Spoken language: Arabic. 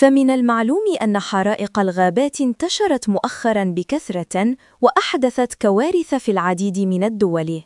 فمن المعلوم أن حرائق الغابات انتشرت مؤخرا بكثرة وأحدثت كوارث في العديد من الدول.